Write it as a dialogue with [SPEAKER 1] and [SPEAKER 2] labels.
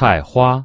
[SPEAKER 1] 菜花。